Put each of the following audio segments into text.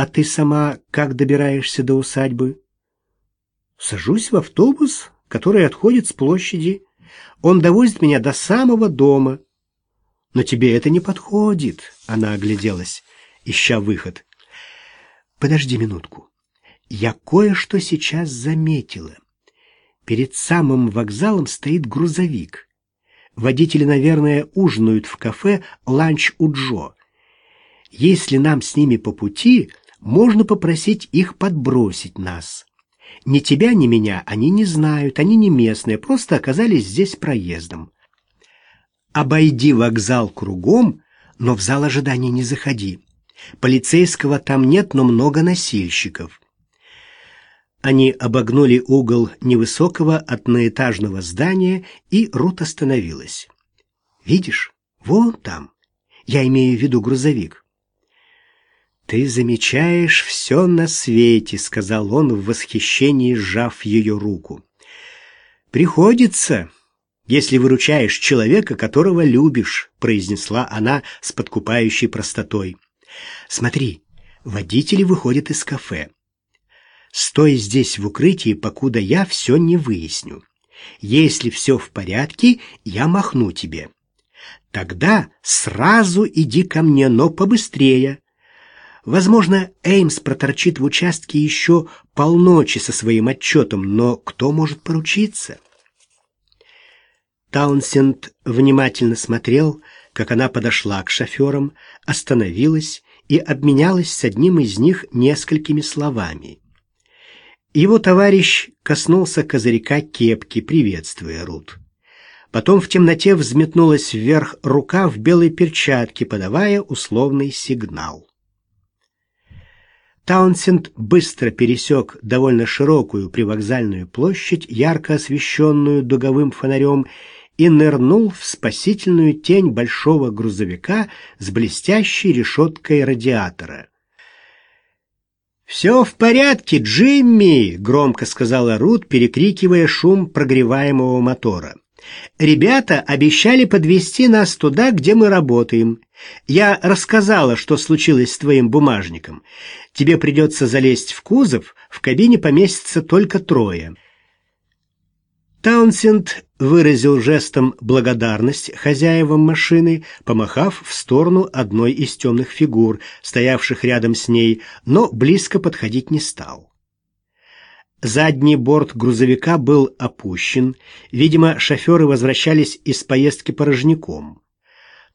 А ты сама как добираешься до усадьбы? Сажусь в автобус, который отходит с площади. Он довозит меня до самого дома. Но тебе это не подходит, она огляделась, ища выход. Подожди минутку. Я кое-что сейчас заметила. Перед самым вокзалом стоит грузовик. Водители, наверное, ужинают в кафе «Ланч у Джо». Если нам с ними по пути, можно попросить их подбросить нас. Ни тебя, ни меня они не знают, они не местные, просто оказались здесь проездом. Обойди вокзал кругом, но в зал ожидания не заходи. Полицейского там нет, но много носильщиков. Они обогнули угол невысокого одноэтажного здания, и Рут остановилась. «Видишь, вон там. Я имею в виду грузовик». «Ты замечаешь все на свете», — сказал он в восхищении, сжав ее руку. «Приходится, если выручаешь человека, которого любишь», — произнесла она с подкупающей простотой. «Смотри, водители выходят из кафе. Стой здесь в укрытии, покуда я все не выясню. Если все в порядке, я махну тебе. Тогда сразу иди ко мне, но побыстрее». Возможно, Эймс проторчит в участке еще полночи со своим отчетом, но кто может поручиться? Таунсенд внимательно смотрел, как она подошла к шоферам, остановилась и обменялась с одним из них несколькими словами. Его товарищ коснулся козырька кепки, приветствуя Рут. Потом в темноте взметнулась вверх рука в белой перчатке, подавая условный сигнал. Таунсенд быстро пересек довольно широкую привокзальную площадь, ярко освещенную дуговым фонарем, и нырнул в спасительную тень большого грузовика с блестящей решеткой радиатора. «Все в порядке, Джимми!» — громко сказала Рут, перекрикивая шум прогреваемого мотора. Ребята обещали подвести нас туда, где мы работаем. Я рассказала, что случилось с твоим бумажником. Тебе придется залезть в кузов, в кабине поместится только трое. Таунсенд выразил жестом благодарность хозяевам машины, помахав в сторону одной из темных фигур, стоявших рядом с ней, но близко подходить не стал. Задний борт грузовика был опущен. Видимо, шоферы возвращались из поездки порожняком.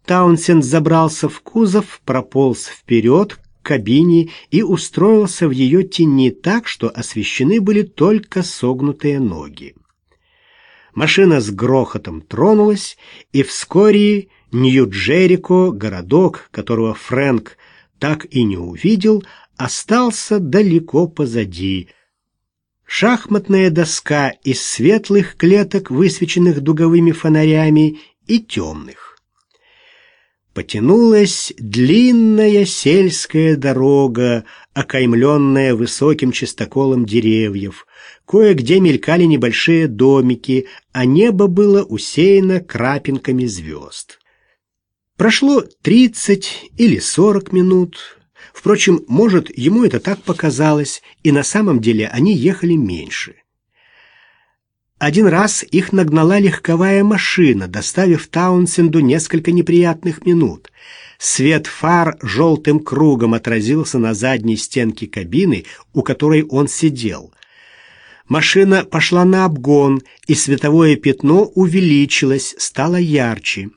Таунсенд забрался в кузов, прополз вперед к кабине и устроился в ее тени так, что освещены были только согнутые ноги. Машина с грохотом тронулась, и вскоре Нью-Джерико, городок, которого Фрэнк так и не увидел, остался далеко позади — шахматная доска из светлых клеток, высвеченных дуговыми фонарями, и темных. Потянулась длинная сельская дорога, окаймленная высоким чистоколом деревьев. Кое-где мелькали небольшие домики, а небо было усеяно крапинками звезд. Прошло тридцать или сорок минут, Впрочем, может, ему это так показалось, и на самом деле они ехали меньше. Один раз их нагнала легковая машина, доставив Таунсенду несколько неприятных минут. Свет фар желтым кругом отразился на задней стенке кабины, у которой он сидел. Машина пошла на обгон, и световое пятно увеличилось, стало ярче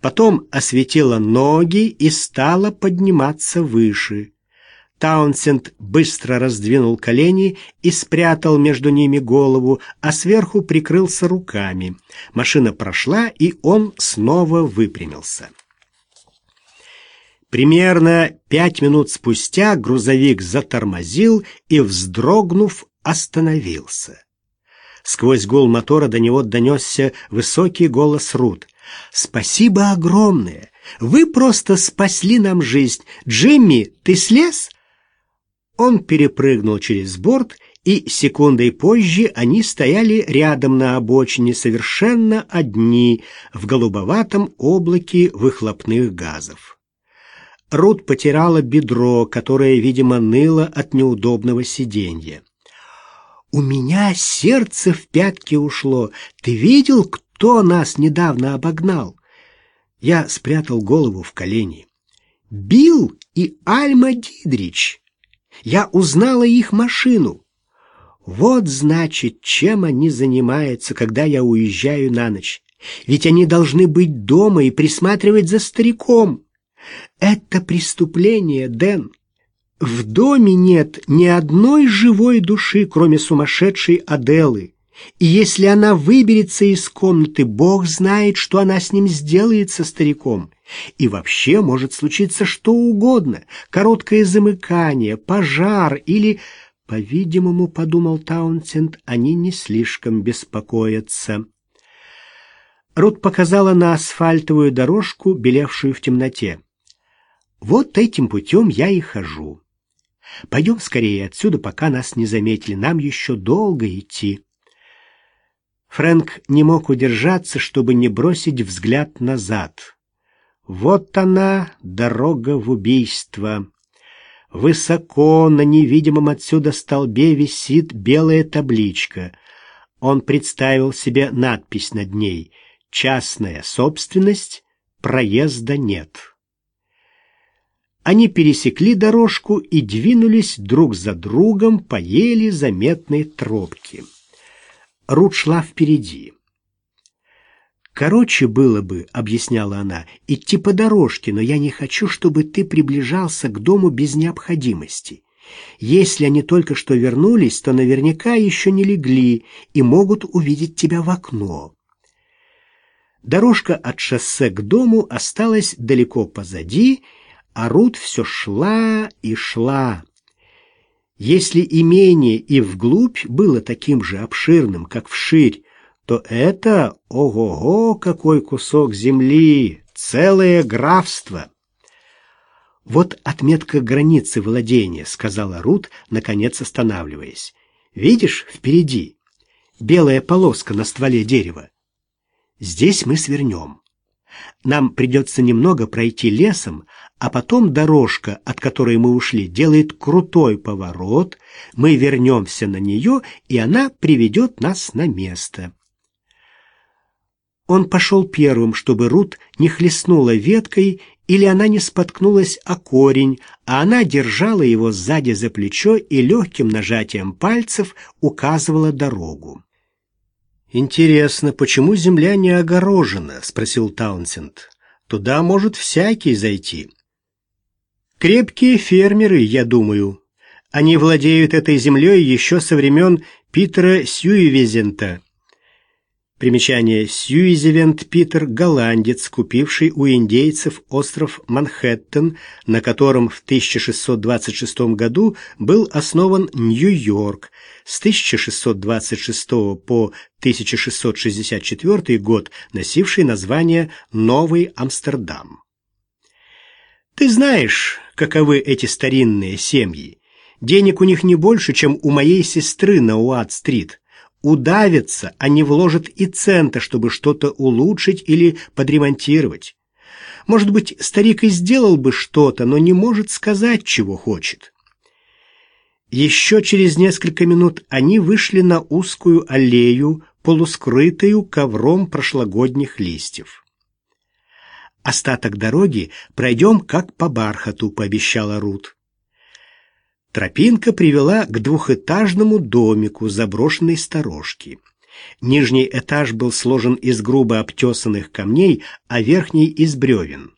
потом осветила ноги и стала подниматься выше. Таунсенд быстро раздвинул колени и спрятал между ними голову, а сверху прикрылся руками. Машина прошла, и он снова выпрямился. Примерно пять минут спустя грузовик затормозил и, вздрогнув, остановился. Сквозь гул мотора до него донесся высокий голос Рут. Спасибо огромное. Вы просто спасли нам жизнь. Джимми, ты слез? Он перепрыгнул через борт, и секундой позже они стояли рядом на обочине, совершенно одни, в голубоватом облаке выхлопных газов. Рут потирала бедро, которое, видимо, ныло от неудобного сиденья. «У меня сердце в пятки ушло. Ты видел, кто нас недавно обогнал?» Я спрятал голову в колени. «Билл и Альма Дидрич. Я узнала их машину. Вот, значит, чем они занимаются, когда я уезжаю на ночь. Ведь они должны быть дома и присматривать за стариком. Это преступление, Дэн. В доме нет ни одной живой души, кроме сумасшедшей Аделы. И если она выберется из комнаты, Бог знает, что она с ним сделает со стариком. И вообще может случиться что угодно. Короткое замыкание, пожар или... По-видимому, подумал Таунсенд, они не слишком беспокоятся. Рут показала на асфальтовую дорожку, белевшую в темноте. Вот этим путем я и хожу. Пойдем скорее отсюда, пока нас не заметили. Нам еще долго идти. Фрэнк не мог удержаться, чтобы не бросить взгляд назад. Вот она, дорога в убийство. Высоко на невидимом отсюда столбе висит белая табличка. Он представил себе надпись над ней «Частная собственность, проезда нет». Они пересекли дорожку и двинулись друг за другом по еле заметной тропке. Рут шла впереди. «Короче было бы, — объясняла она, — идти по дорожке, но я не хочу, чтобы ты приближался к дому без необходимости. Если они только что вернулись, то наверняка еще не легли и могут увидеть тебя в окно». Дорожка от шоссе к дому осталась далеко позади, а Рут все шла и шла. Если имение и вглубь было таким же обширным, как вширь, то это, ого-го, какой кусок земли, целое графство. Вот отметка границы владения, сказала Рут, наконец останавливаясь. Видишь, впереди белая полоска на стволе дерева. Здесь мы свернем. Нам придется немного пройти лесом, а потом дорожка, от которой мы ушли, делает крутой поворот, мы вернемся на нее, и она приведет нас на место. Он пошел первым, чтобы Рут не хлестнула веткой или она не споткнулась о корень, а она держала его сзади за плечо и легким нажатием пальцев указывала дорогу. «Интересно, почему земля не огорожена?» — спросил Таунсенд. «Туда может всякий зайти». Крепкие фермеры, я думаю. Они владеют этой землей еще со времен Питера Сьюивезента. Примечание. Сьюизевент Питер – голландец, купивший у индейцев остров Манхэттен, на котором в 1626 году был основан Нью-Йорк. С 1626 по 1664 год носивший название Новый Амстердам. Ты знаешь, каковы эти старинные семьи. Денег у них не больше, чем у моей сестры на Уат-стрит. Удавятся, а не вложат и цента, чтобы что-то улучшить или подремонтировать. Может быть, старик и сделал бы что-то, но не может сказать, чего хочет. Еще через несколько минут они вышли на узкую аллею, полускрытую ковром прошлогодних листьев. Остаток дороги пройдем как по бархату, пообещала Рут. Тропинка привела к двухэтажному домику заброшенной сторожки. Нижний этаж был сложен из грубо обтесанных камней, а верхний — из бревен.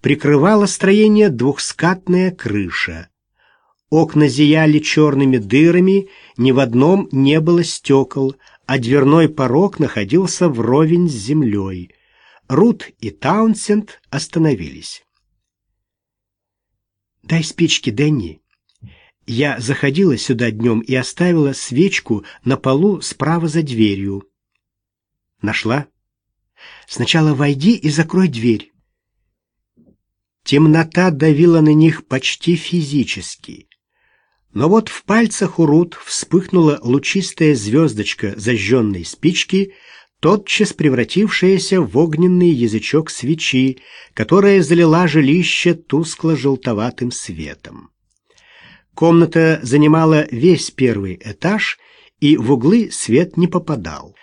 Прикрывала строение двухскатная крыша. Окна зияли черными дырами, ни в одном не было стекол, а дверной порог находился вровень с землей — Рут и Таунсенд остановились. «Дай спички, Дэнни. Я заходила сюда днем и оставила свечку на полу справа за дверью». «Нашла? Сначала войди и закрой дверь». Темнота давила на них почти физически. Но вот в пальцах у Рут вспыхнула лучистая звездочка зажженной спички — тотчас превратившаяся в огненный язычок свечи, которая залила жилище тускло-желтоватым светом. Комната занимала весь первый этаж, и в углы свет не попадал.